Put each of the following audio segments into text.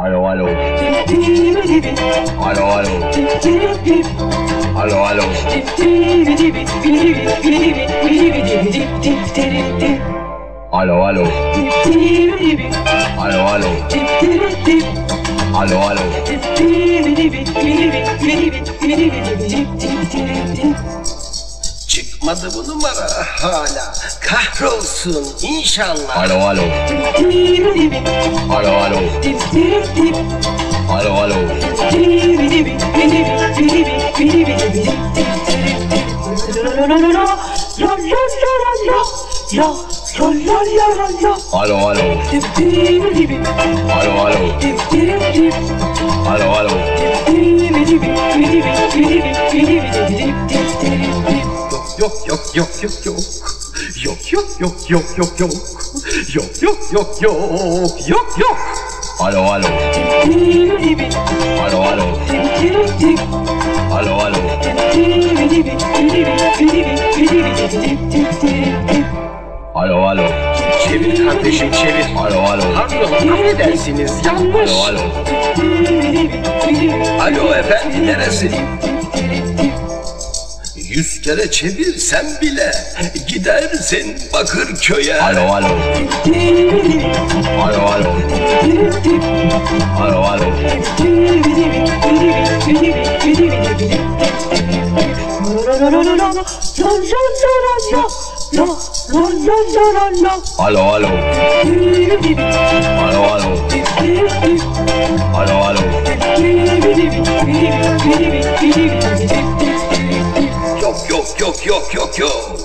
Alo alo. Alo alo. Alo alo. Alo alo. Alo alo. Alo alo. Çıkmadı bu numara hala. Kahrolsun inşallah. Alo alo. Alo alo. Alo alo. Alo alo. Alo alo. Alo alo. Yok yok yok yok yok. Yok yok yok yok yok yok. Yok yok yok yok yok yok. Alo alo. Alo alo. Alo alo. Alo alo. Çevir kardeşim çevir. Alo alo. Pardon affedersiniz yanlış. Alo alo. Alo efendi neresi? Yüz kere çevirsen bile gidersin Bakırköy'e. Alo alo. Alo alo. Alo alo. Alo alo. Alo alo. Alo alo. Yok yok yok yok yok yok.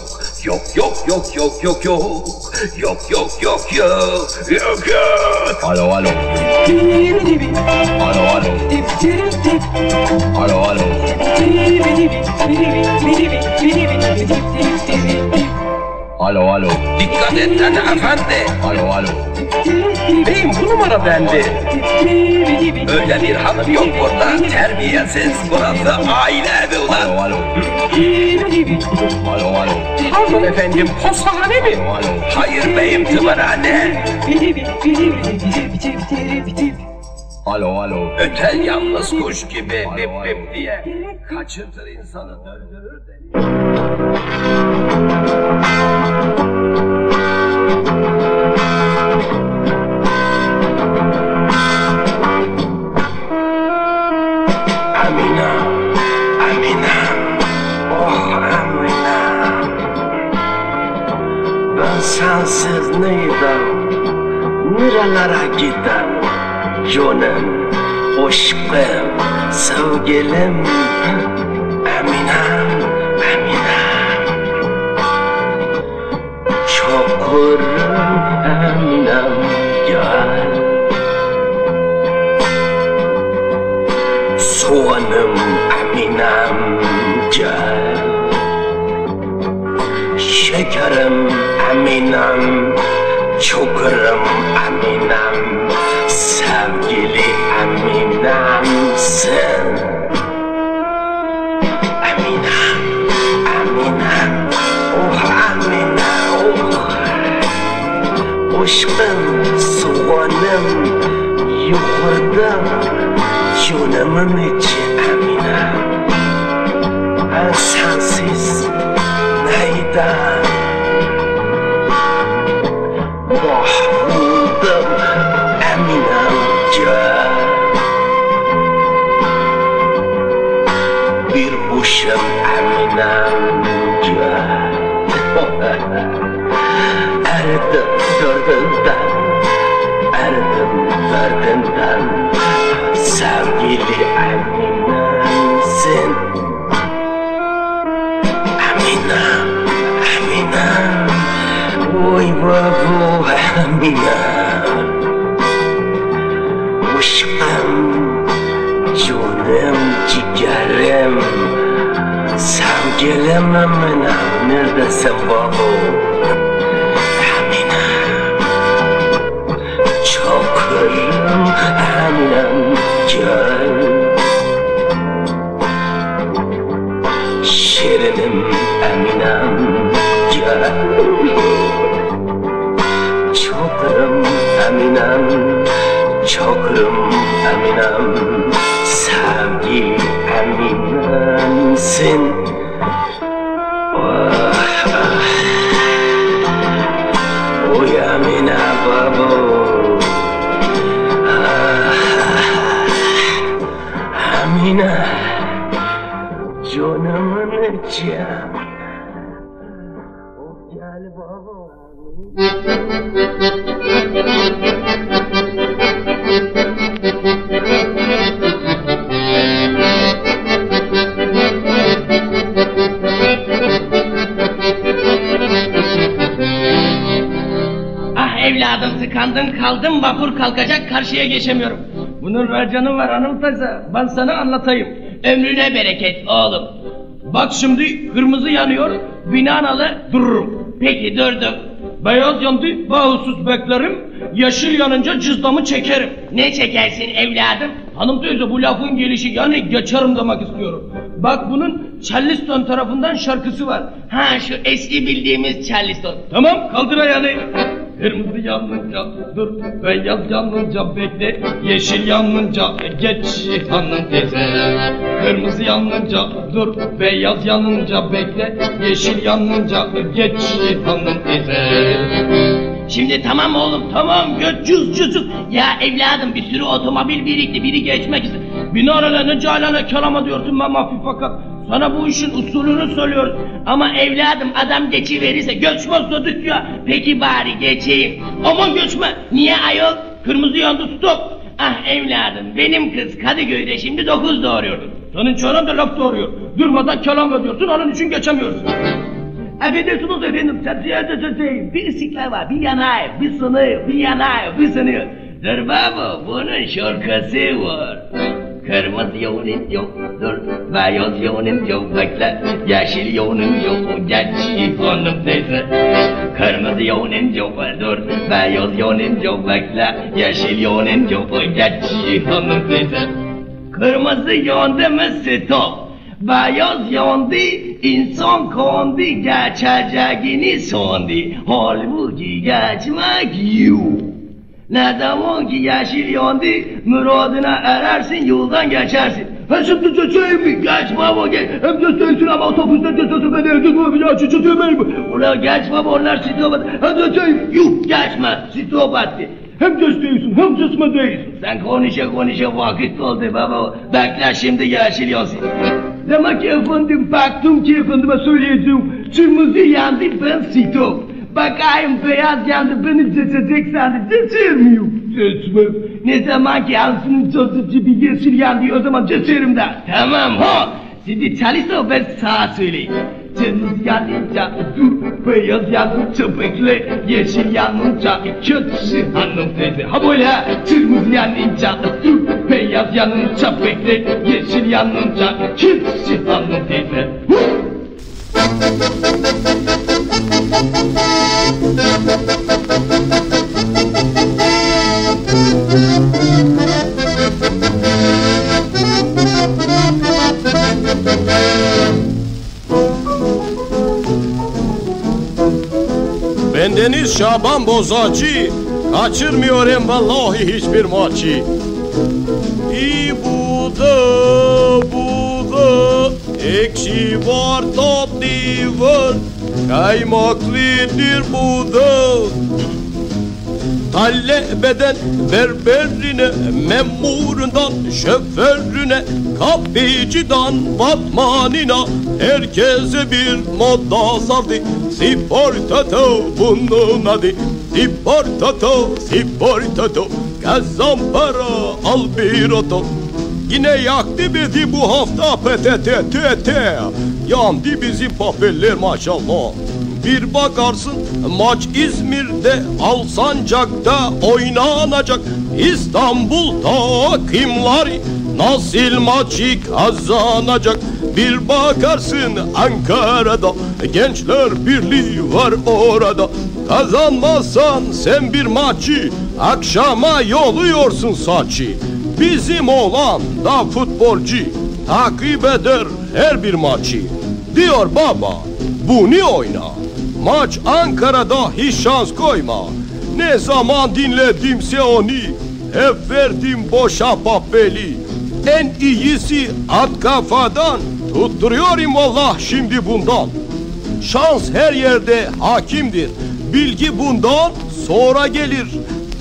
Yok yok yok yok yok yok. Yok yok yok yok. Yok yok. Alo alo. Alo alo. Alo alo. Alo alo. Dikkat et hadi efendi. Alo alo. Beyim bu numara bende. Öyle bir hanım yok burada. Terbiyesiz burası aile evi Alo ulan. alo. Alo alo. Pardon efendim postane mi? Alo alo. Hayır beyim tımarhane. Alo alo. Ötel yalnız kuş gibi bip bip diye. Kaçırtır insanı döndürür deli. Amina, Amina, oh Amina. Ben sensiz neydim, nerelere gider Canım, aşkım, sevgilim 笨死我能一会儿的就那么没 September vapur kalkacak karşıya geçemiyorum. Bunun racanı var hanım teyze ben sana anlatayım. Ömrüne bereket oğlum. Bak şimdi kırmızı yanıyor binaenaleyh dururum. Peki durdum. Beyaz yandı bağımsız beklerim. Yeşil yanınca cızlamı çekerim. Ne çekersin evladım? Hanım teyze bu lafın gelişi yani geçerim demek istiyorum. Bak bunun Charleston tarafından şarkısı var. Ha şu eski bildiğimiz Charleston. Tamam kaldır ayağını. Kırmızı yanınca dur, beyaz yanınca bekle, yeşil yanınca geç hanım teyze. Kırmızı yanınca dur, beyaz yanınca bekle, yeşil yanınca geç hanım teyze. Şimdi tamam oğlum tamam göç cüz cüz. Ya evladım bir sürü otomobil birikti biri geçmek istiyor. Binaenaleyh calane kelama diyorsun ben mafi fakat. Sana bu işin usulünü söylüyoruz. Ama evladım adam geçiverirse göçmezse düşüyor. Peki bari geçeyim. Aman göçme. Niye ayol? Kırmızı yandı stop. Ah evladım benim kız Kadıköy'de şimdi dokuz doğuruyordu. Senin çoran da laf doğuruyor. Durmadan kelam ediyorsun onun için geçemiyorsun. Affedersiniz efendim, çatıya çatayım. Bir istiklal var, bir yanay, bir sınır, bir yanay, bir sınır. Dur baba, bunun şarkısı var. Kırmızı yolun yok, dur, beyaz yolun yok, bekle. Yeşil yolun yok, geç, hanım teyze. Kırmızı yolun yok, dur, beyaz yolun yok, bekle. Yeşil yolun yok, geç, hanım teyze. Kırmızı yandı mı stop. Beyaz yandı, insan kandı, geçeceğini sandı. Halbuki geçmek yok. Ne zaman ki yeşil yandı, muradına erersin, yoldan geçersin. Ha şimdi çöçeğim mi? Geç baba geç. Hem de sensin ama otobüste çöçesi beni öldürme bile açı çöçeğim Ulan geç baba onlar sitopat. Hem de çöçeğim. Yuh geçme, sitopattı. Hem değilsin hem cısma değilsin. Sen konuşa konuşa vakit oldu baba. Bekle şimdi yeşil yansın. Demek ki efendim baktım ki efendime söyleyeceğim. Kırmızı yandı ben sitop. Bakayım beyaz yandı beni geçecek sandı. Geçirmiyor. Geçmem. Ne zaman ki ansının çözücü bir yeşil yandı o zaman geçerim de. Tamam ha. Şimdi çalışsa ben sağa söyleyeyim. Kırmızı yanınca dur, beyaz yanınca bekle, yeşil yanınca kötüsü hanım teyze. Ha böyle kırmızı yanınca dur, beyaz yanınca bekle, yeşil yanınca kötüsü hanım teyze. Huh! Bendeniz Şaban Bozacı. Kaçırmıyorum vallahi hiçbir maçı. İyi bu da bu da. Ekşi var tatlı var Kaymaklıdır bu da Talebeden berberine, memurundan şoförüne, kapıcıdan batmanina herkese bir moda sardı. Spor toto bunun adı. Spor toto. Kazan para al bir oto. Yine yaktı bizi bu hafta PTT. Yandı bizim papeller maşallah. Bir bakarsın maç İzmir'de Alsancak'ta oynanacak İstanbul takımları nasıl maçı kazanacak Bir bakarsın Ankara'da gençler birliği var orada Kazanmazsan sen bir maçı akşama yoluyorsun saçı Bizim oğlan da futbolcu takip eder her bir maçı Diyor baba bunu oyna Maç Ankara'da hiç şans koyma. Ne zaman dinledimse onu hep verdim boşa papeli. En iyisi at kafadan, tutturuyorum Allah şimdi bundan. Şans her yerde hakimdir, bilgi bundan sonra gelir.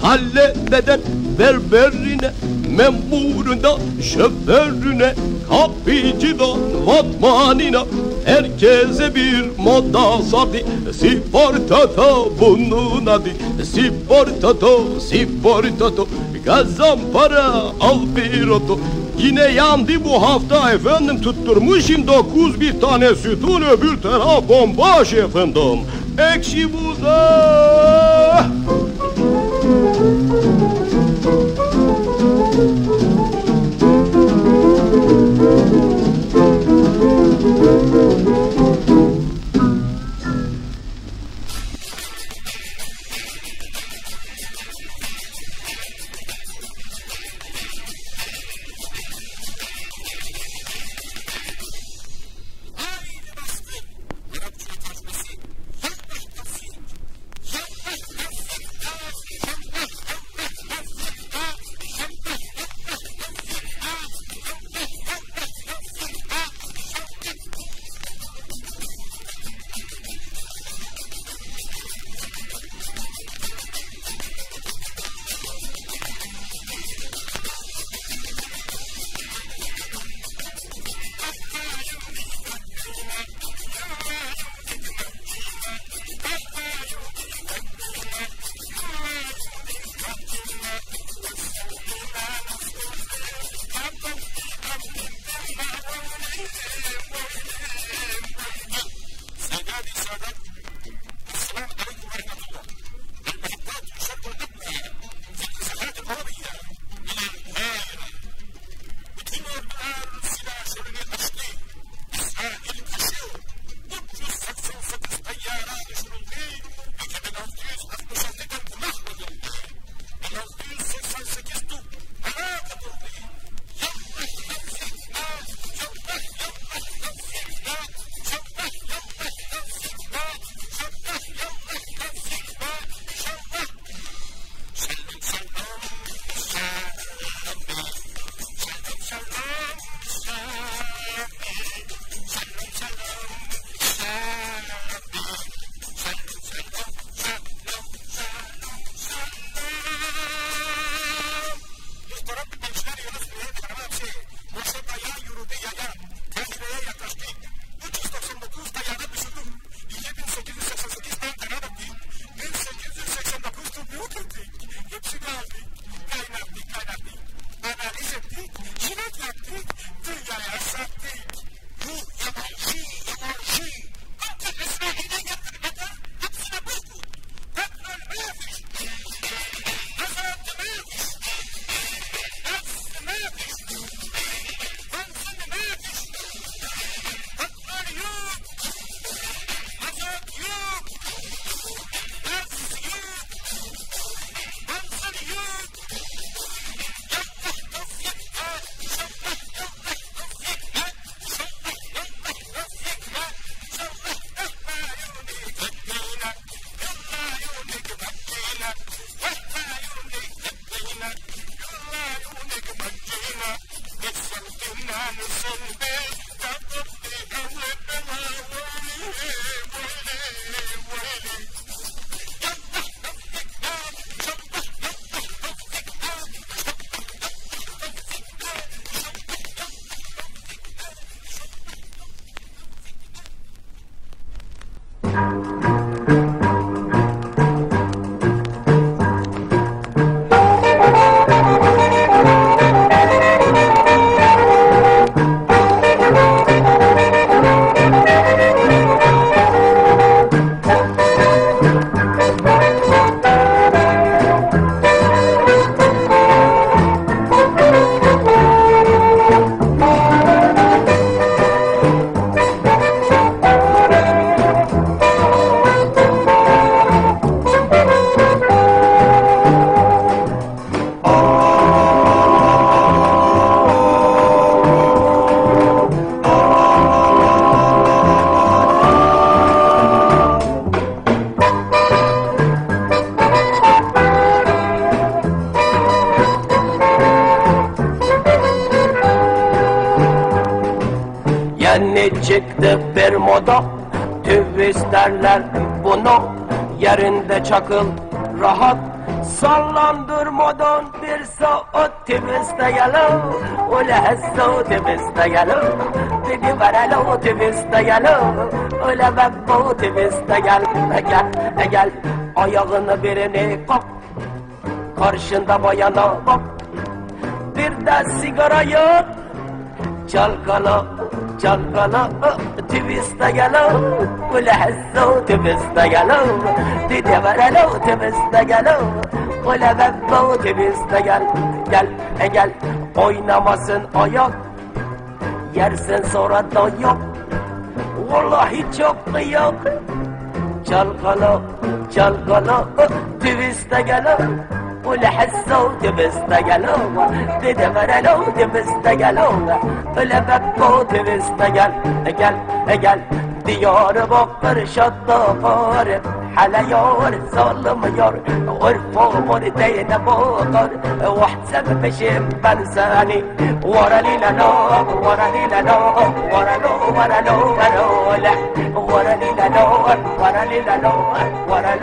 Talebeden berberine, memurundan şoförüne, kapıcıdan vatmanina, herkese bir moda sardı. Siportato bunun adı, siportato, siportato, kazan para al bir oto. Yine yandı bu hafta efendim tutturmuşum dokuz bir tane sütun öbür taraf bombaş efendim. Ekşi buza. Çakıl rahat Sallandırmadan bir saat twist'e gelin Öyle hessa twist'e gelin Dedi verele o twist'e gelin Öyle ben bu twist'e gel Gel gel Ayağını birini kap Karşında bayana bak. Bir de sigara yak Çalkala, twist'e gel Öyle hessa twist'e gel Dedi verele o twist'e gel gel. E gel Oynamasın ayak Yersin sonra da yok. Vallahi çok yok. Çalkala çalkala twist'e gel Öyle hessa twist'e gel Dedi verele o twist'e gel Öyle bekko twist'e gel Gel gel Diyarbakır şattafar Hele yar zalim yar Urfumur deyne bakar Vahtsem peşim ben seni Vara lila la Vara lila la Vara lo vara lo vara la Vara lila la Vara lila la Vara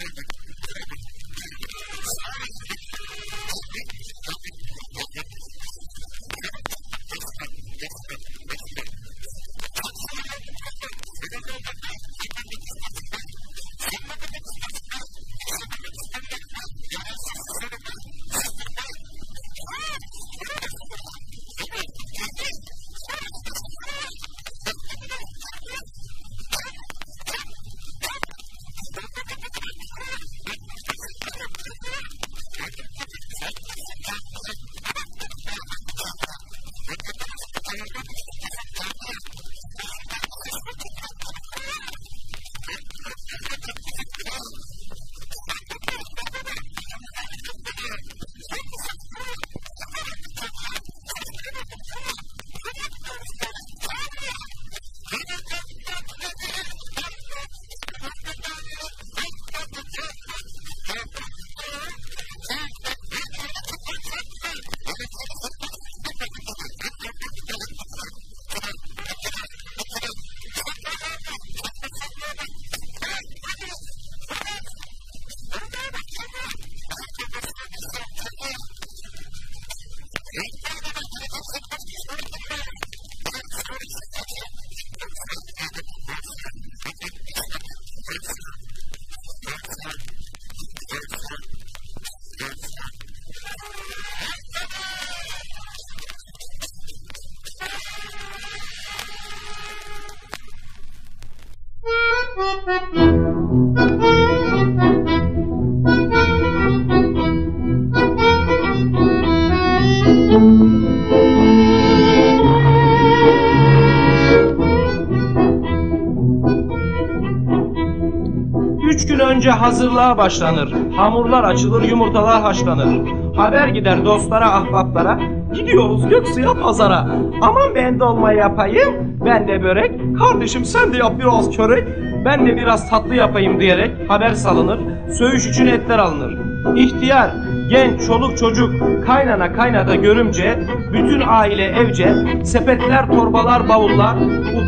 statement önce hazırlığa başlanır. Hamurlar açılır, yumurtalar haşlanır. Haber gider dostlara, ahbaplara. Gidiyoruz Göksu'ya pazara. Aman ben dolma yapayım, ben de börek. Kardeşim sen de yap biraz çörek. Ben de biraz tatlı yapayım diyerek haber salınır. Söğüş için etler alınır. İhtiyar, genç, çoluk çocuk, kaynana kaynada görümce, bütün aile evce, sepetler, torbalar, bavullar,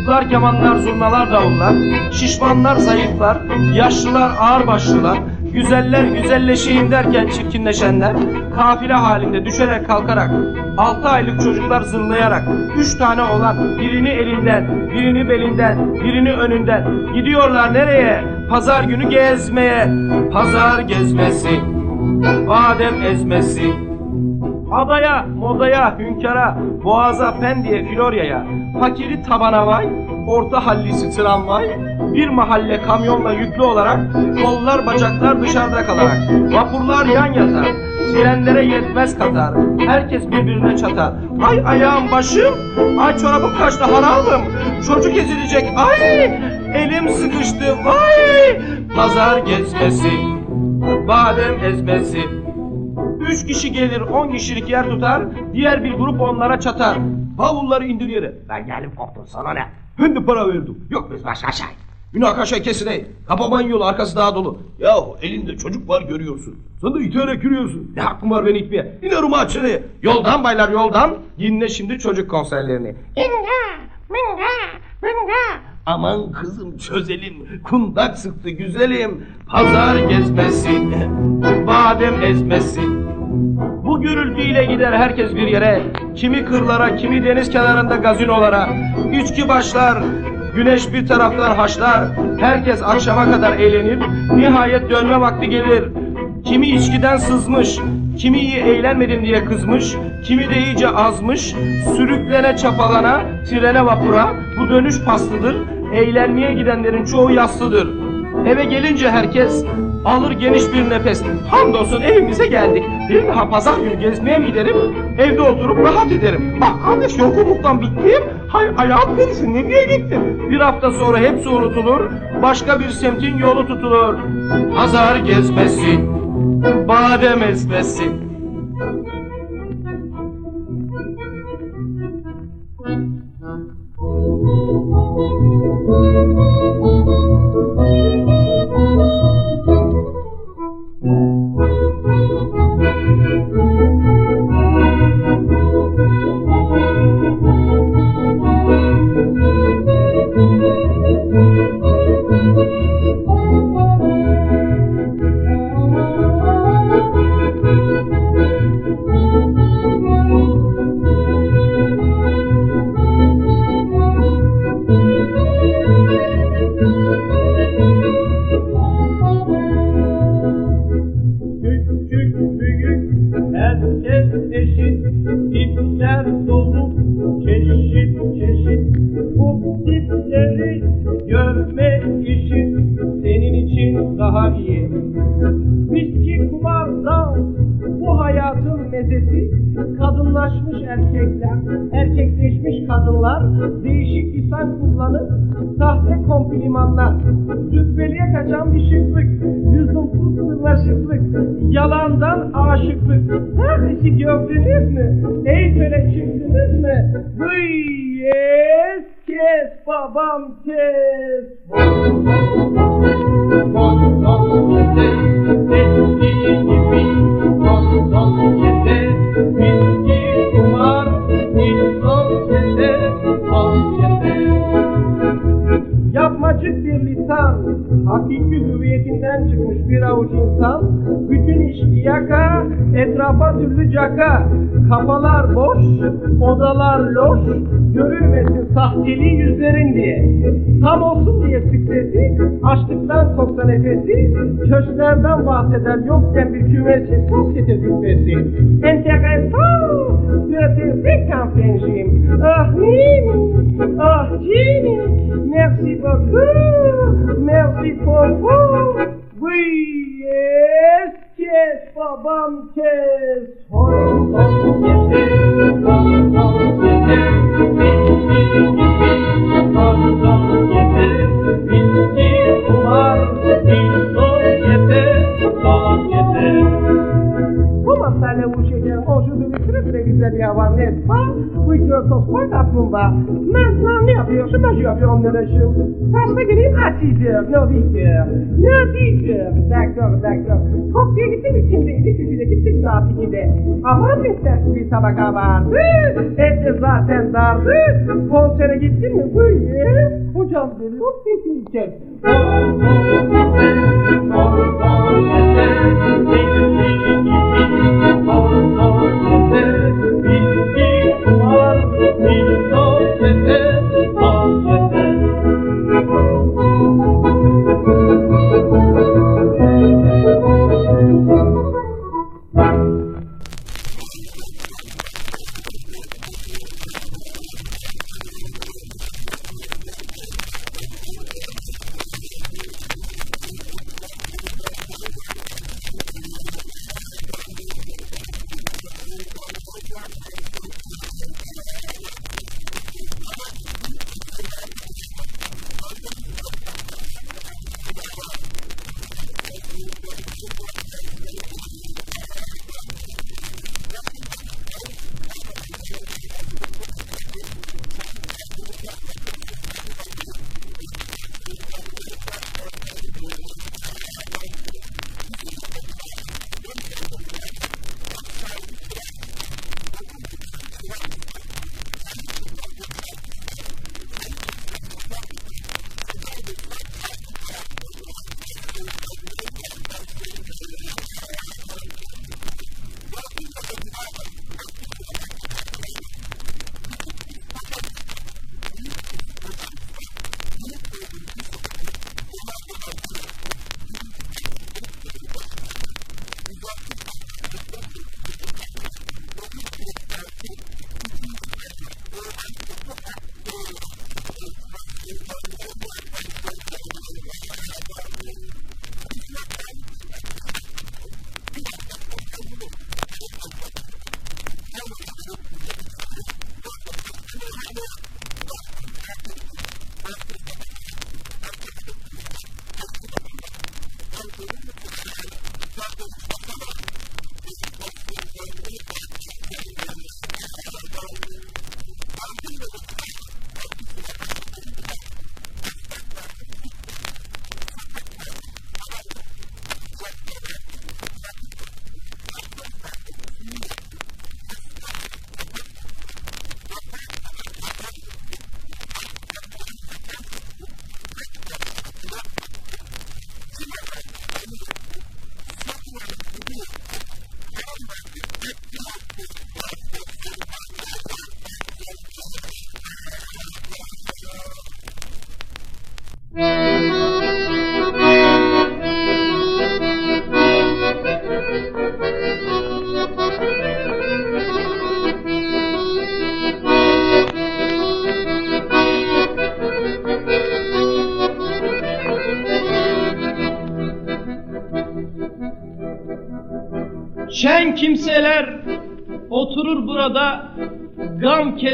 utlar, kemanlar, zurnalar, davullar, şişmanlar, zayıflar, yaşlılar, ağırbaşlılar, güzeller güzelleşeyim derken çirkinleşenler, kafile halinde düşerek kalkarak, altı aylık çocuklar zırlayarak, üç tane olan birini elinden, birini belinden, birini önünden, gidiyorlar nereye? Pazar günü gezmeye, pazar gezmesi, badem ezmesi, Adaya, modaya, hünkara, boğaza, pendiye, floryaya, fakiri tabana vay, orta hallisi tramvay, bir mahalle kamyonla yüklü olarak, kollar bacaklar dışarıda kalarak, vapurlar yan yatar, sirenlere yetmez katar, herkes birbirine çatar. Ay ayağım başım, ay çorabım kaçtı harabım, çocuk ezilecek, ay elim sıkıştı, vay pazar gezmesi, badem ezmesi, Üç kişi gelir, on kişilik yer tutar, diğer bir grup onlara çatar. Bavulları indir yere. Ben gelip koptum sana ne? Ben de para verdim. Yok Biz başka şey. münakaşa kesine. Kapaman yolu arkası daha dolu. Yahu elinde çocuk var görüyorsun. Sen de iterek yürüyorsun. Ne hakkım var beni itmeye? İnerim açını. Yoldan baylar yoldan. Dinle şimdi çocuk konserlerini. Aman kızım çözelim. Kundak sıktı güzelim. Pazar gezmesi. Badem ezmesi. Bu gürültüyle gider herkes bir yere. Kimi kırlara, kimi deniz kenarında gazinolara. İçki başlar, güneş bir taraftan haşlar. Herkes akşama kadar eğlenir. Nihayet dönme vakti gelir. Kimi içkiden sızmış, kimi iyi eğlenmedim diye kızmış, kimi de iyice azmış. Sürüklene çapalana, trene vapura, bu dönüş paslıdır. Eğlenmeye gidenlerin çoğu yaslıdır. Eve gelince herkes alır geniş bir nefes. Hamdolsun evimize geldik. Bir daha pazar günü gezmeye mi giderim? Evde oturup rahat ederim. Bak kardeş yorgunluktan bittim. Hay ayağım perişin nereye gittim? Bir hafta sonra hepsi unutulur. Başka bir semtin yolu tutulur. Pazar gezmesi. Badem ezmesi. Sırnaşıklık yalandan aşıklık. İşi gördünüz mü? Eyfel'e çıktınız mı? Vıy yes kes babam kes hakiki hüviyetinden çıkmış bir avuç insan, bütün iştiyaka, etrafa türlü caka, kafalar boş, odalar loş, görülmesin sahteli yüzlerin diye. Tam olsun diye süksesi, açlıktan koksa nefesi, köşklerden bahseder yokken bir kümesi, sosyete züppesi. Enteresan, götürsek kampencim, ah mimi, ah cini, merci beaucoup, merci beaucoup, oui, yes, kes, babam kes, hoş sosyete, hoş sosyete, bitti güzel bir hava net var. Bu kör tosma kaplumbağa. Ben ne yapıyorsun? Ben şey yapıyorum nereşim. Terse geleyim Hatice. Ne diyeceğim? Ne diyeceğim? Daktar, daktar. Kopya gittim içindeydi. Üçüne gittik saat ikide. Aman istersin bir tabaka vardı. Et de zaten dardı. Konsere gittin mi? Böyle. Hocam. O sesini çek. Şen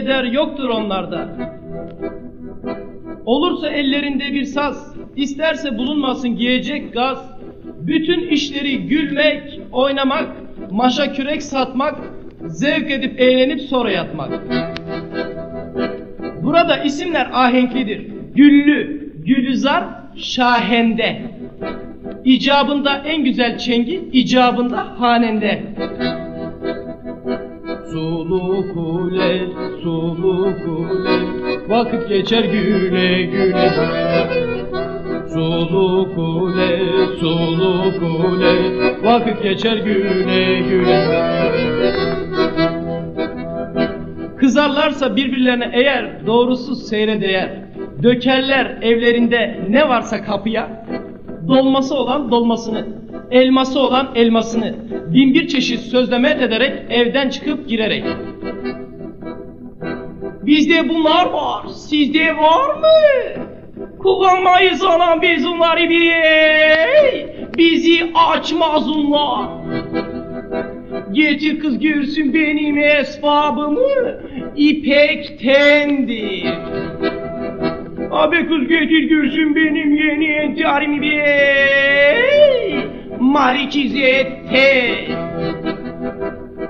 keder yoktur onlarda. Olursa ellerinde bir saz, isterse bulunmasın giyecek gaz. Bütün işleri gülmek, oynamak, maşa kürek satmak, zevk edip eğlenip sonra yatmak. Burada isimler ahenklidir. Güllü, Gülizar, Şahende. İcabında en güzel çengi, icabında hanende. Sulu kule, sulu kule, vakit geçer güle güle. Sulu kule, sulu kule, vakit geçer güle güle. Kızarlarsa birbirlerine eğer doğrusu seyre değer. Dökerler evlerinde ne varsa kapıya. Dolması olan dolmasını, elması olan elmasını, bin bir çeşit sözleme ederek evden çıkıp girerek. Bizde bunlar var, sizde var mı? Kullanmayız anam biz onları bir Bizi açmaz onlar. Getir kız görsün benim esbabımı ipektendir. Abi kız getir görsün benim yeni entarimi bey Marikizette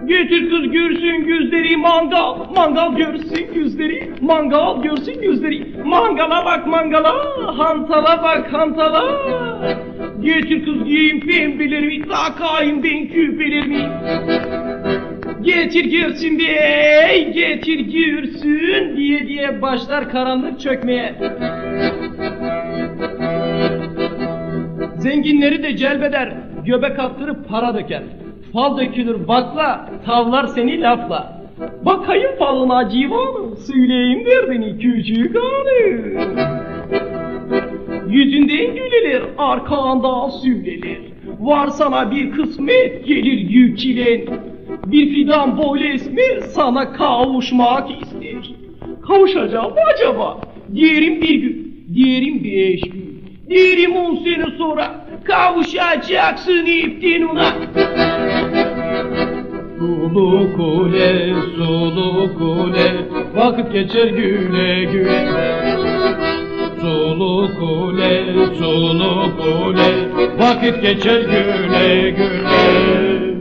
Getir kız görsün gözleri mangal, mangal görsün gözleri, mangal görsün gözleri. Mangala bak mangala, hantala bak hantala. Getir kız giyeyim pembelerimi, takayım ben küpelerimi. Getir görsün diye, getir görsün diye diye başlar karanlık çökmeye. Zenginleri de celbeder, göbek attırıp para döker. Fal dökülür bakla, tavlar seni lafla. Bakayım falına civanım, söyleyeyim derdini küçük hanım. Yüzünden gülelir, arkanda sürülenir. Var sana bir kısmet, gelir yüçilen. Bir fidan boylu esmer, sana kavuşmak ister. Kavuşacağım acaba? Diyelim bir gün, diyelim beş gün. Diyelim on sene sonra kavuşacaksın iptin ona. Sulu kule, sulu kule, vakit geçer güle güle. Sulu kule, sulu kule, vakit geçer güle güle.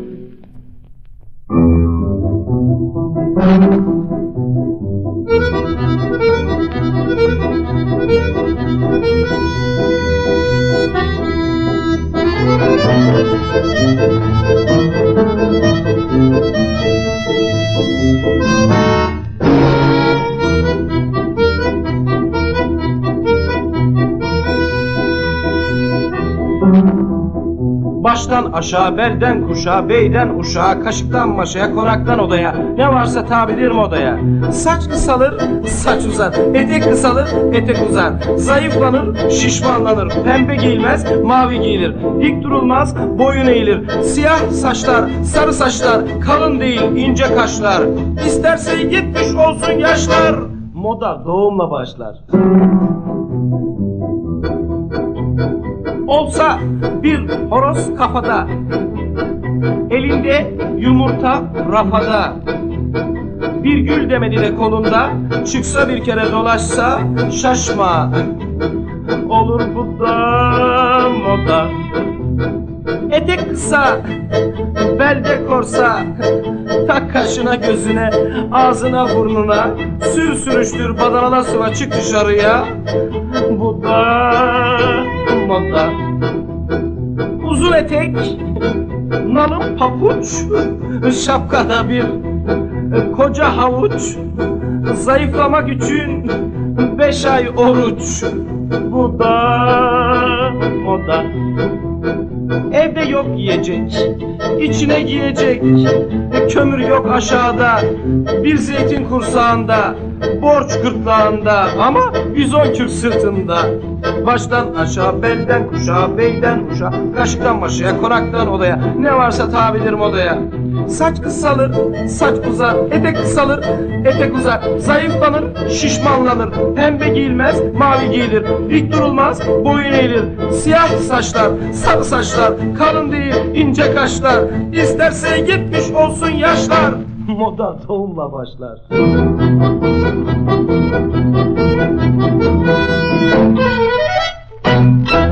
Aşağı, belden kuşağa, beyden uşağa, kaşıktan maşaya, konaktan odaya, ne varsa tabidir modaya. Saç kısalır, saç uzar, etek kısalır, etek uzar. Zayıflanır, şişmanlanır, pembe giyilmez, mavi giyilir. Dik durulmaz, boyun eğilir. Siyah saçlar, sarı saçlar, kalın değil, ince kaşlar. İsterse yetmiş olsun yaşlar. Moda doğumla başlar. Olsa bir horoz kafada. Elinde yumurta rafada. Bir gül demedi de kolunda Çıksa bir kere dolaşsa şaşma. Olur bu da moda. Etek kısa Belde korsa Tak kaşına gözüne Ağzına burnuna Sür sürüştür badanala sıva çık dışarıya Uzun etek Nalın papuç Şapkada bir Koca havuç. Zayıflamak için Beş ay oruç. Bu da moda Evde yok yiyecek, içine giyecek, kömür yok aşağıda, bir zeytin kursağında, borç gırtlağında. Ama 110 kürk sırtında. Baştan aşağı, belden kuşağa, beyden uşağa, kaşıktan maşaya, konaktan odaya, ne varsa tabidir modaya. Saç kısalır, saç uzar, etek kısalır, etek uzar, zayıflanır, şişmanlanır, pembe giyilmez, mavi giyilir, dik durulmaz, boyun eğilir, siyah saçlar, sarı saçlar, kalın değil, ince kaşlar, isterse yetmiş olsun yaşlar. Moda doğumla başlar. Música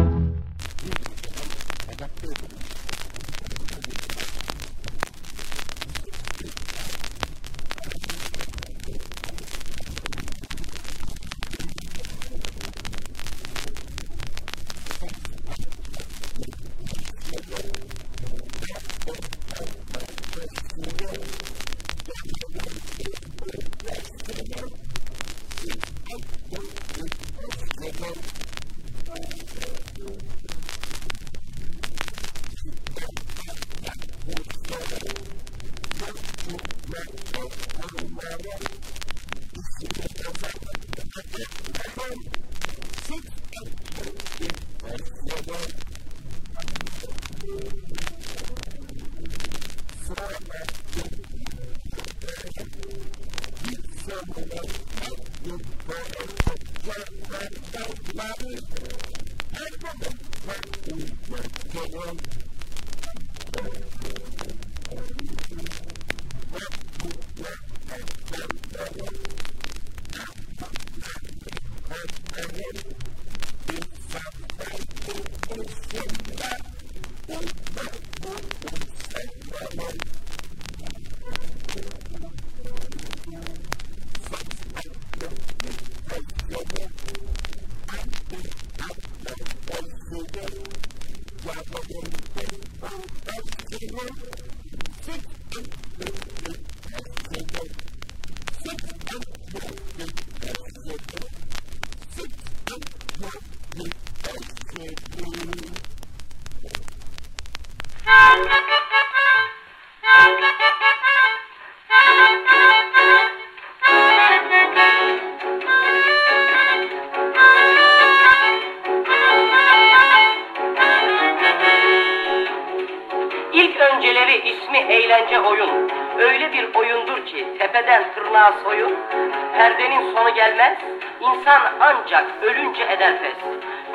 Ancak ölünce eder fes.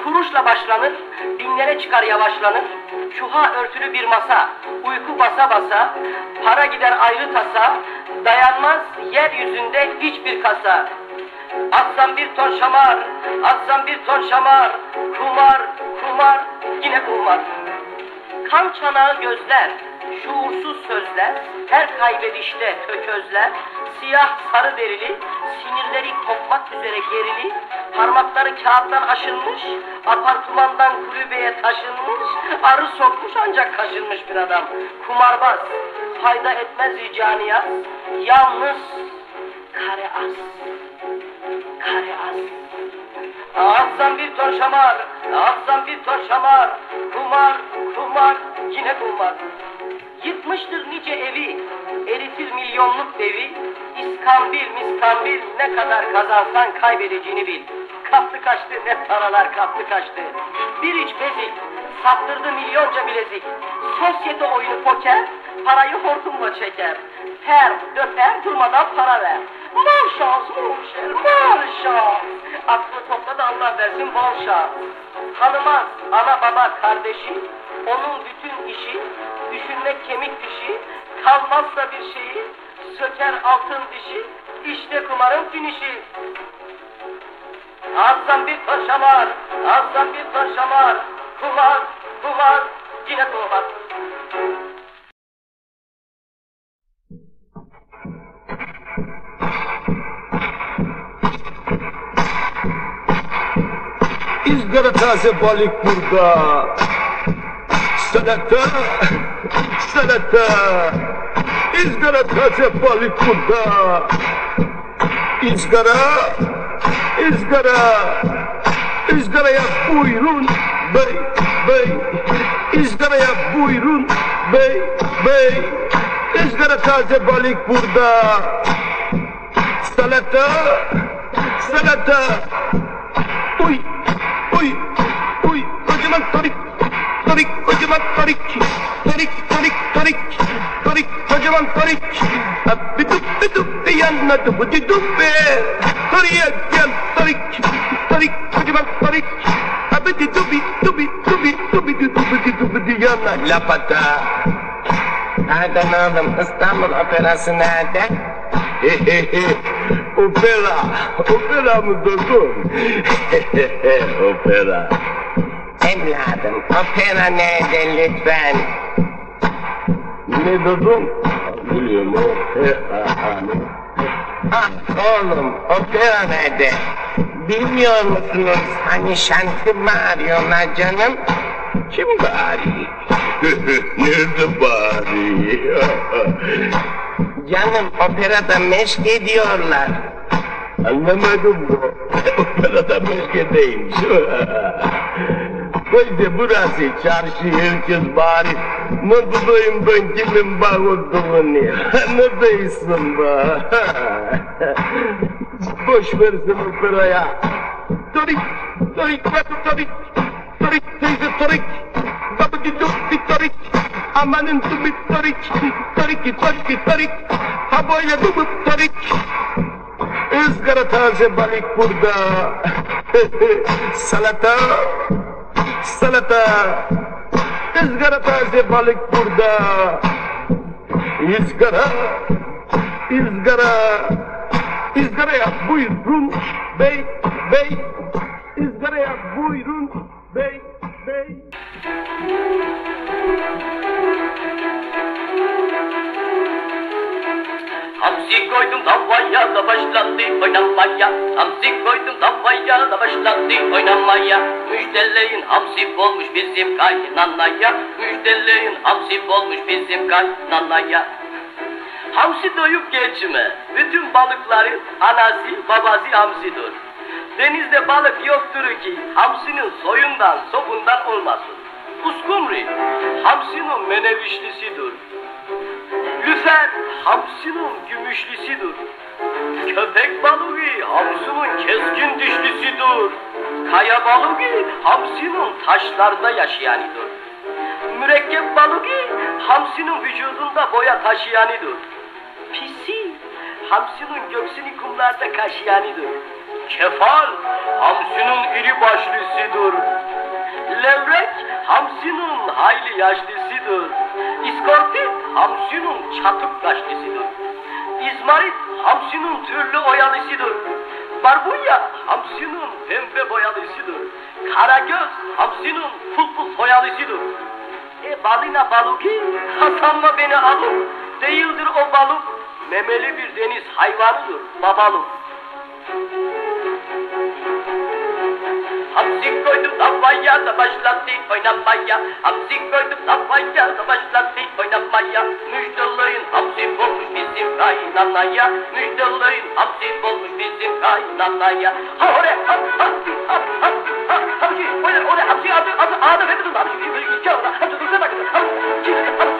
Kuruşla başlanır, binlere çıkar yavaşlanır, çuha örtülü bir masa, uyku basa basa, para gider ayrı tasa, dayanmaz yeryüzünde hiçbir kasa. Atsam bir ton şamar, atsam bir ton şamar, kumar, kumar, yine kumar. Kan çanağı gözler, şuursuz sözler, her kaybedişte tökezler, siyah sarı derili, sinirleri kopmak üzere gerili, parmakları kağıttan aşınmış, apartmandan kulübeye taşınmış, arı sokmuş ancak kaşınmış bir adam. Kumarbaz, fayda etmez ricaniyat, yalnız kare az, kare az. Atsam bir ton şamar, atsam bir ton şamar, kumar, kumar, yine kumar. Yıkmıştır nice evi, eritir milyonluk devi, İskambil miskambil ne kadar kazansan kaybedeceğini bil. Kaptı kaçtı ne paralar kaptı kaçtı. Bir iç bezik, saptırdı milyonca bilezik. Sosyete oyunu poker, parayı hortumla çeker. Ter, döper, durmadan para ver. Mal şans, mal şer, mal şans. Aklı topla da Allah versin bol şans. Tanımaz ana baba kardeşi, onun bütün işi, düşünmek kemik dişi, kalmazsa bir şeyi, söker altın dişi, işte kumarın finişi. Azdan bir ton şamar, azdan bir ton şamar, kumar, kumar, yine kumar. İzgara taze balık burada. Salata, salata. İzgara taze balık burada. İzgara, izgara. İzgaraya buyurun bey, bey. İzgaraya buyurun bey, bey. İzgara taze kocaman torik, torik, torik, torik, torik, kocaman torik. Abbi duppi duppi yanna duppi duppi, toriye yan torik, torik, kocaman torik. Abbi di duppi duppi duppi duppi duppi duppi yanna lapata. Nereden oğlum? İstanbul Operası nerede? opera, opera mı dokun? opera. Evladım, opera nerede lütfen? Ne dedin? Biliyorum o. Ah oğlum, opera nerede? Bilmiyor musunuz? Hani şarkı bağırıyorlar canım. Kim bari? Nerede bari? Canım operada meşk ediyorlar. Anlamadım bu. Operada meşke değilmiş. Böyle burası çarşı herkes bari. Bulayım ben kimin bağırdığını. Ne değilsin be. Boş versin operaya. Torik, torik, torik, torik. Torik teyze torik. Baba di di torik. Amanın tumi torik. Torik, torik, torik. Ha böyle dubu torik. Izgara taze balık burada. salata, salata. Izgara taze balık burada. İzgara, izgara. İzgaraya buyurun bey, bey. İzgaraya buyurun bey, bey. Hamsi koydum tavaya da başladı oynamaya Hamsi koydum tavaya da başladı oynamaya Müjdeleyin hamsi olmuş bizim kaynanaya. Müjdeleyin hamsi olmuş bizim kaynanaya. Hamsi doyup geçme. Bütün balıkların anası babası hamsidir. Denizde balık yoktur ki hamsinin soyundan sopundan olmasın. Uskumri hamsinin menevişlisidir Lüfer hamsının gümüşlüsüdür. Köpek balığı hamsının keskin dişlisidir. Kaya balığı hamsinin taşlarda yaşayanıdır. Mürekkep balığı hamsinin vücudunda boya taşıyanıdır. Pisi hamsinin göksünü kumlarda kaşıyanıdır. Kefal, hamsinin iri başlısıdır. Levrek, hamsinin hayli yaşlısıdır. İskorpit, hamsinin çatık kaşlısıdır. İzmarit, hamsinin türlü oyalısıdır. Barbunya, hamsinin pembe boyalısıdır. Karagöz, hamsinin pul pul soyalısıdır. E balina balıki, hasanma beni alıp, değildir o balık, memeli bir deniz hayvanıdır, babalık. Koydum tavaya da başladı oynamaya Hamsi koydum tavaya da başladı oynamaya Müjdeleyin hamsi olmuş bizim kaynanaya Müjdeleyin hamsi olmuş bizim kaynanaya Ha oraya ha ha ha ha ha Hamsi oraya oraya hamsi adı adı adı ne dedin hamsi Hamsi bakın Hamsi hamsi hamsi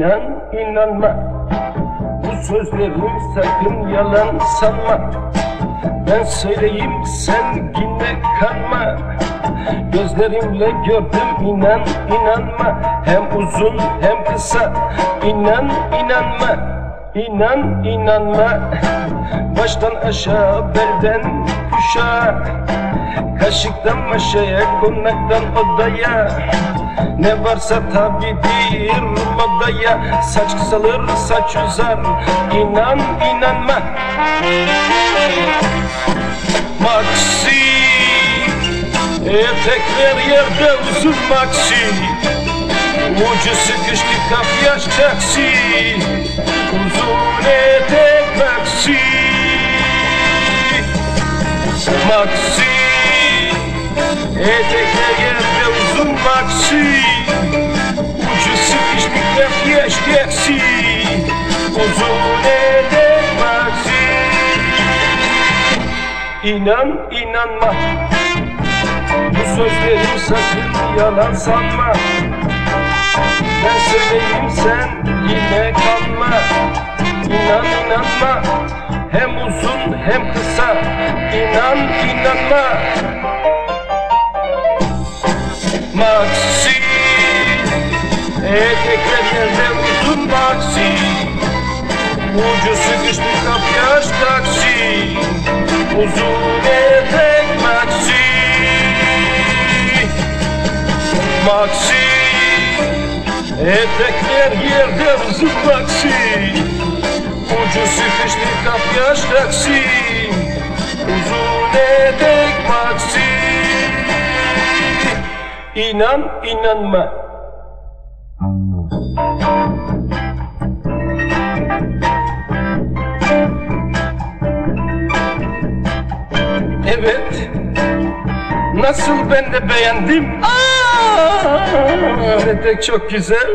İnan inanma. Bu sözlerimi sakın yalan sanma. Ben söyleyeyim sen yine kanma. Gözlerimle gördüm inan inanma. Hem uzun hem kısa. İnan inanma. İnan inanma. Baştan aşağı belden kuşağa Kaşıktan maşaya konaktan odaya. Ne varsa tabidir modaya. Saç kısalır saç uzar İnan inanma. Maksi Etekler yerde uzun maksi Ucu sıkıştı kapyaş taksi. Uzun etek maksi Maksi Uzun maksi Ucu sıkıştı kapyaş taksi Uzun etek maksi İnan inanma. Bu sözlerim sakın yalan sanma. Ben söyleyeyim sen yine kanma İnan inanma. Hem uzun hem kısa. İnan inanma μαξί. Έτσι κρέπει του μαξί. Μου σου και στην καπιά στάξη Που ζούνε δεν μαξί. Μαξί. Έτσι κρέπει δεν του μαξί. Μου σου και στην καπιά στάξη Που ζούνε δεν μαξί İnan inanma Evet. Nasıl ben de beğendim. Aa, etek çok güzel.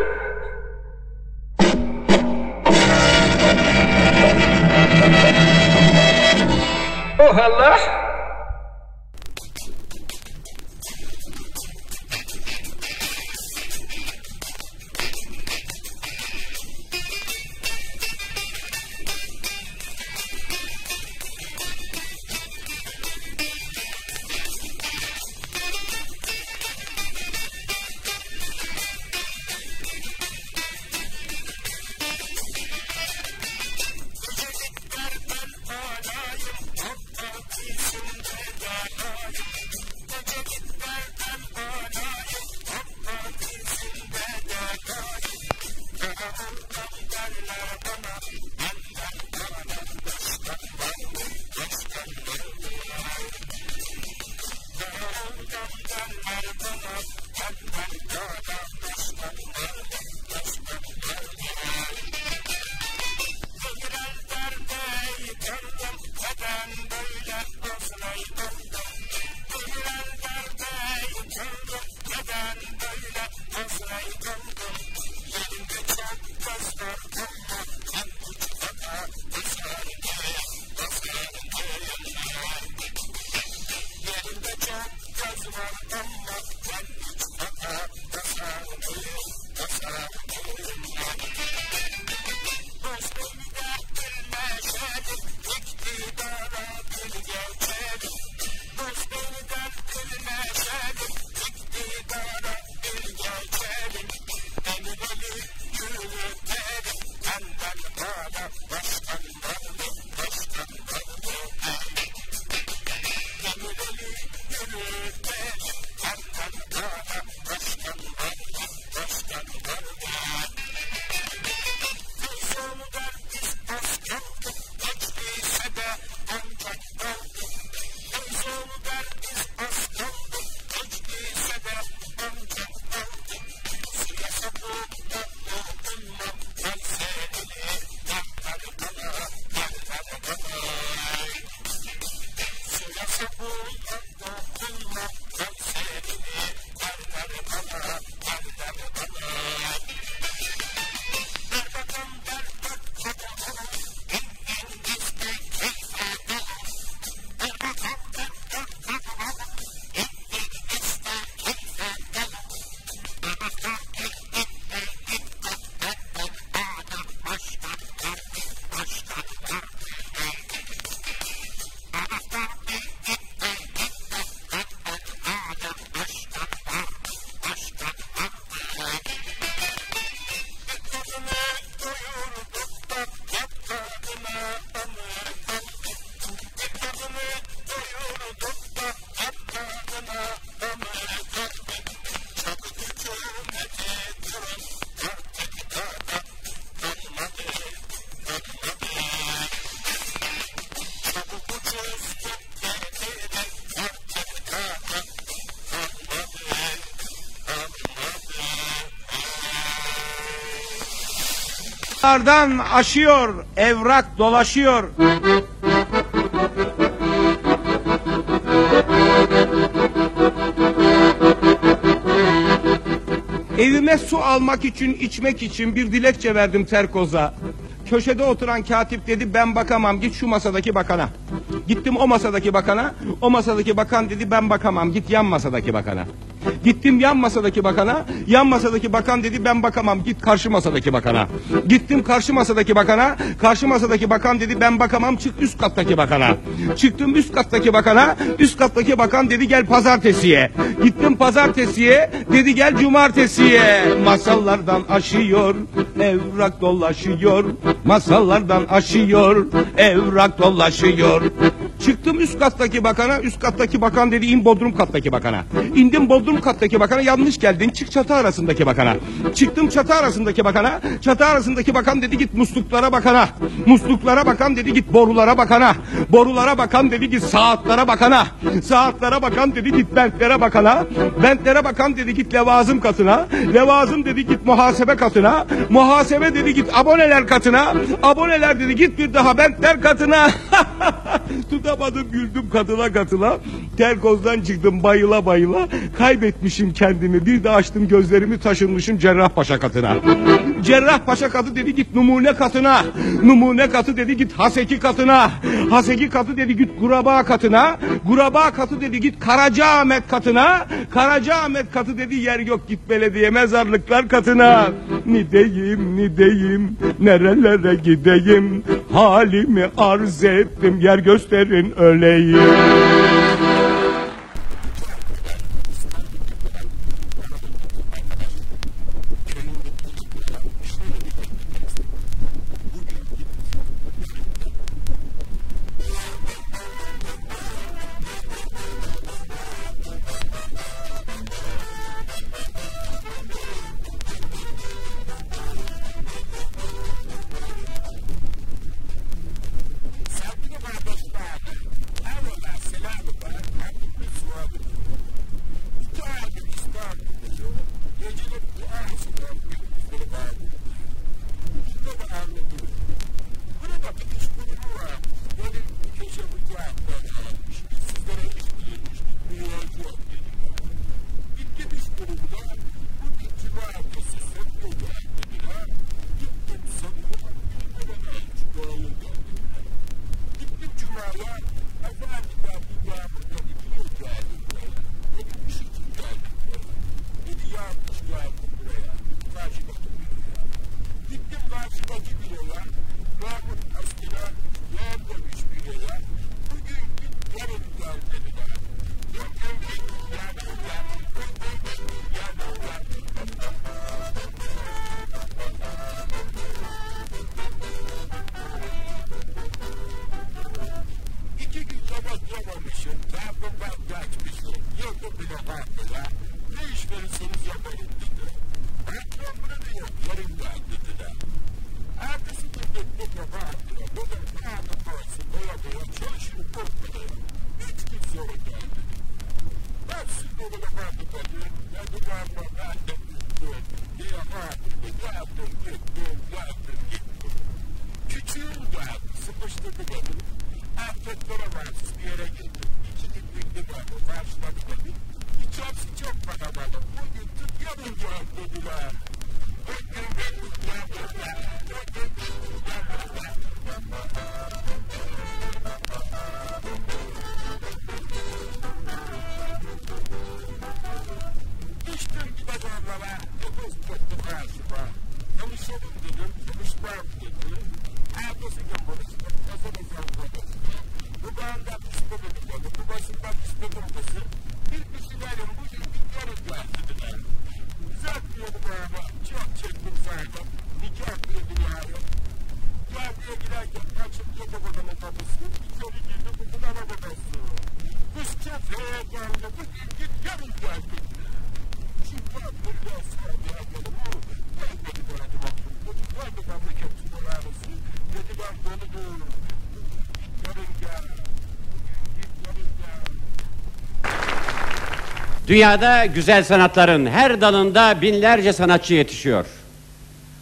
Ardan aşıyor, evrak dolaşıyor. Evime su almak için, içmek için bir dilekçe verdim Terkoz'a. Köşede oturan katip dedi ben bakamam git şu masadaki bakana. Gittim o masadaki bakana. O masadaki bakan dedi ben bakamam git yan masadaki bakana. Gittim yan masadaki bakana. Yan masadaki bakan dedi ben bakamam git karşı masadaki bakana. Gittim karşı masadaki bakana. Karşı masadaki bakan dedi ben bakamam çık üst kattaki bakana. Çıktım üst kattaki bakana. Üst kattaki bakan dedi gel pazartesiye. Gittim pazartesiye dedi gel cumartesiye. Masallardan aşıyor evrak dolaşıyor. Masallardan aşıyor evrak dolaşıyor. Çıktım üst kattaki bakana, üst kattaki bakan dedi in bodrum kattaki bakana. İndim bodrum kattaki bakana yanlış geldin çık çatı arasındaki bakana. Çıktım çatı arasındaki bakana, çatı arasındaki bakan dedi git musluklara bakana. Musluklara bakan dedi git borulara bakana. Borulara bakan dedi git saatlere bakana. Saatlere bakan dedi git bentlere bakana. Bentlere bakan dedi git levazım katına. Levazım dedi git muhasebe katına. Muhasebe dedi git aboneler katına. Aboneler dedi git bir daha bentler katına. Tutamadım güldüm katıla katıla. Terkozdan çıktım bayıla bayıla. Kaybetmişim kendimi. Bir de açtım gözlerimi taşınmışım Cerrahpaşa katına. Cerrahpaşa katı dedi git numune katına. Numune katı dedi git Haseki katına. Haseki katı dedi git Guraba katına. Guraba katı dedi git Karacaahmet katına. Karacaahmet katı dedi yer yok git belediye mezarlıklar katına. Nideyim nideyim nerelere gideyim. Halimi arz ettim yer gösterin öleyim. Dünyada güzel sanatların her dalında binlerce sanatçı yetişiyor.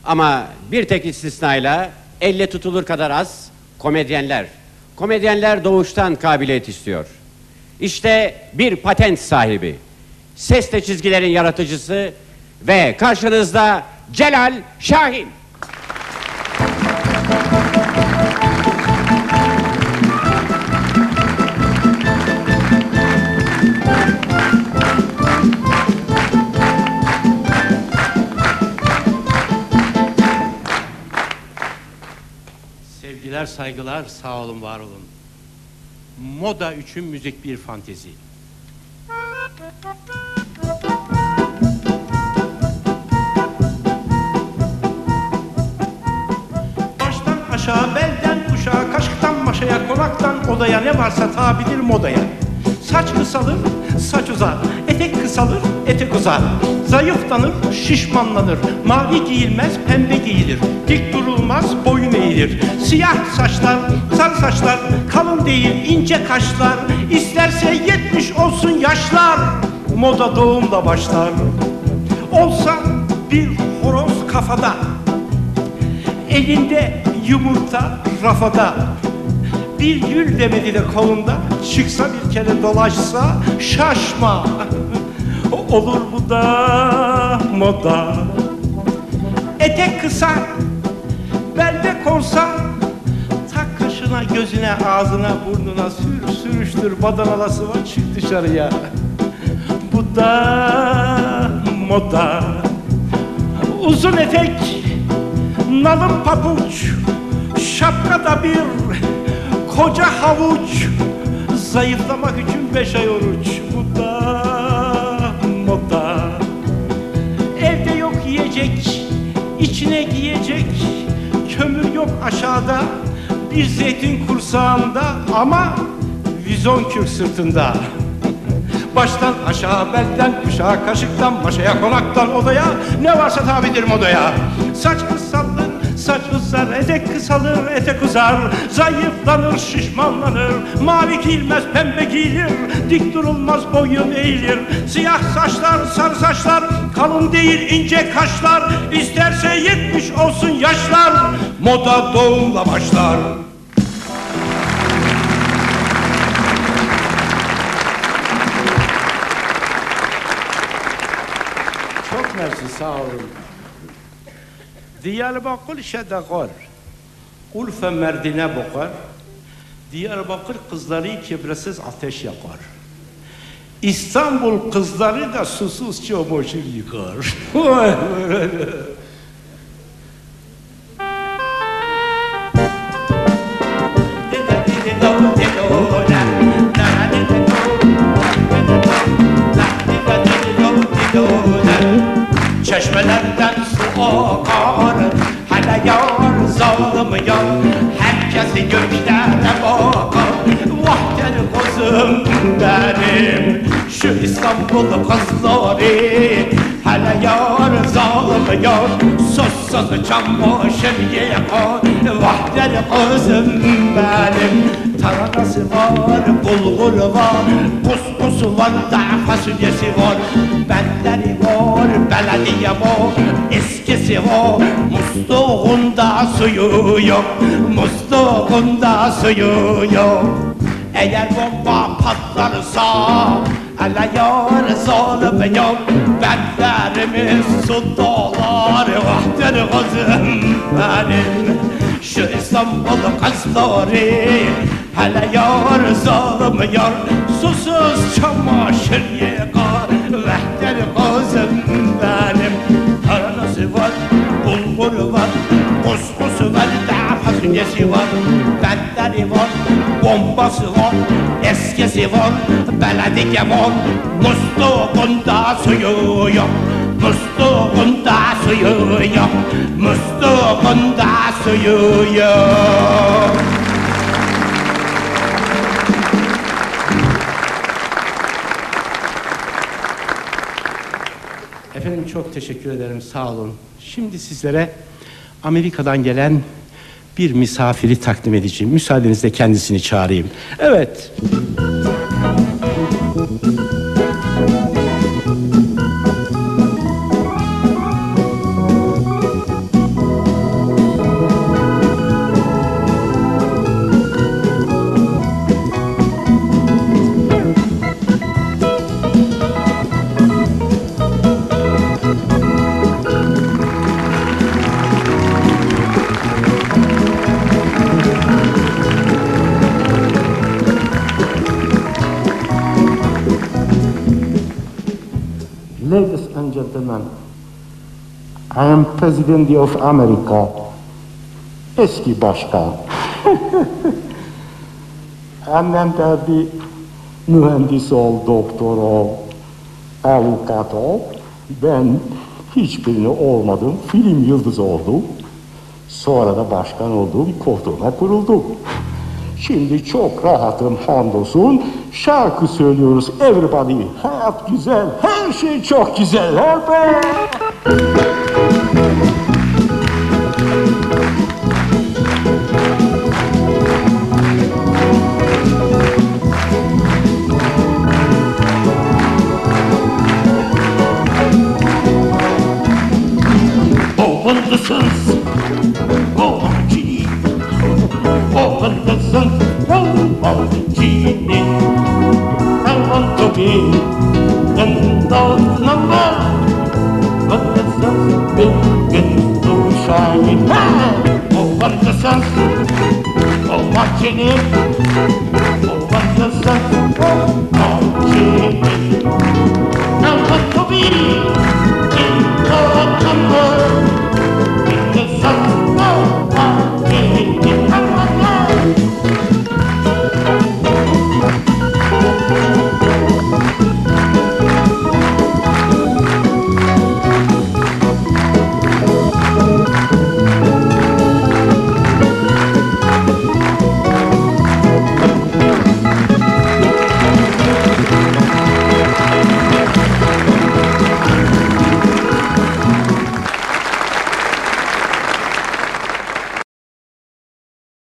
Ama bir tek istisnayla elle tutulur kadar az komedyenler. Komedyenler doğuştan kabiliyet istiyor. İşte bir patent sahibi, sesle çizgilerin yaratıcısı ve karşınızda Celal Şahin. Sevgiler, saygılar, sağ olun, var olun. Moda üçün müzik bir fantezi. Baştan aşağı, belden kuşağa, kaşıktan maşaya, konaktan odaya ne varsa tabidir modaya. Saç kısalır, saç uzar, etek kısalır, etek uzar. Zayıflanır, şişmanlanır, mavi giyilmez, pembe giyilir. Dik durulmaz, boyun eğilir. Siyah saçlar, sarı saçlar, kalın değil, ince kaşlar. İsterse yetmiş olsun yaşlar, moda doğumla başlar. Olsa bir horoz kafada, elinde yumurta rafada. Bir gül demedi de kolunda çıksa bir kere dolaşsa şaşma. Olur bu da moda. Etek kısa, belde korsa tak kaşına gözüne ağzına burnuna sür sürüştür badanalası var çık dışarıya. Bu da moda. Uzun etek, nalın papuç, şapkada bir koca havuç, zayıflamak için beş ay oruç. Bu da moda. Evde yok yiyecek, içine giyecek, kömür yok aşağıda, bir zeytin kursağında ama vizon kürk sırtında. Baştan aşağı, belden kuşağa, kaşıktan maşaya, konaktan odaya, ne varsa tabidir modaya. Saç kısalır, saç uzar, etek kısalır, etek uzar. Zayıflanır, şişmanlanır, mavi giyilmez, pembe giyilir. Dik durulmaz, boyun eğilir. Siyah saçlar, sarı saçlar, kalın değil ince kaşlar. İsterse yetmiş olsun yaşlar, moda doğumla başlar. Çok mersi sağ olun. Diyarbakır şedakar, Urfa merdine bakar, Diyarbakır kızları kibresiz ateş yakar. İstanbul kızları da susuz çamaşır yıkar. İstanbul kızları Hele yar zalim yar Sussuz çamaşır yakar Vah gel kızım benim. Taranası var, bulgur var Kuskusu var, da fasulyesi var. Benleri var, belediye var Eskisi var, musluğunda suyu yok Musluğunda suyu yok. Eğer bomba patlarsa Hele yar zalim yok Benlerimiz su dolar Vahdır kızım benim Şu İstanbul kızları Hele yar zalim yar Susuz çamaşır yıkar Vahdır kızım benim Taranası var, bulgur var Kuskusu var, da fasulyesi var Benderi var, bombası var Eskisi var, belediye var Musluğunda suyu yok Musluğunda suyu yok Musluğunda suyu yok Efendim çok teşekkür ederim sağ olun. Şimdi sizlere Amerika'dan gelen bir misafiri takdim edeceğim. Müsaadenizle kendisini çağırayım. Evet. Gentlemen, I am President of America. Eski başkan. Annem de bir mühendis ol, doktor ol, avukat ol. Ben hiçbirini olmadım, film yıldızı oldum. Sonra da başkan oldum, koltuğuna kuruldum. Şimdi çok rahatım hamdolsun. Şarkı söylüyoruz everybody. Hayat güzel, her şey çok güzel. Evet. Open the over the sun, come on, Jimmy. I want to be an old number, but the sun's begin to shine. Ah! Over the sun, oh, watching it, over the sun, oh, watching it. I want to be an old number.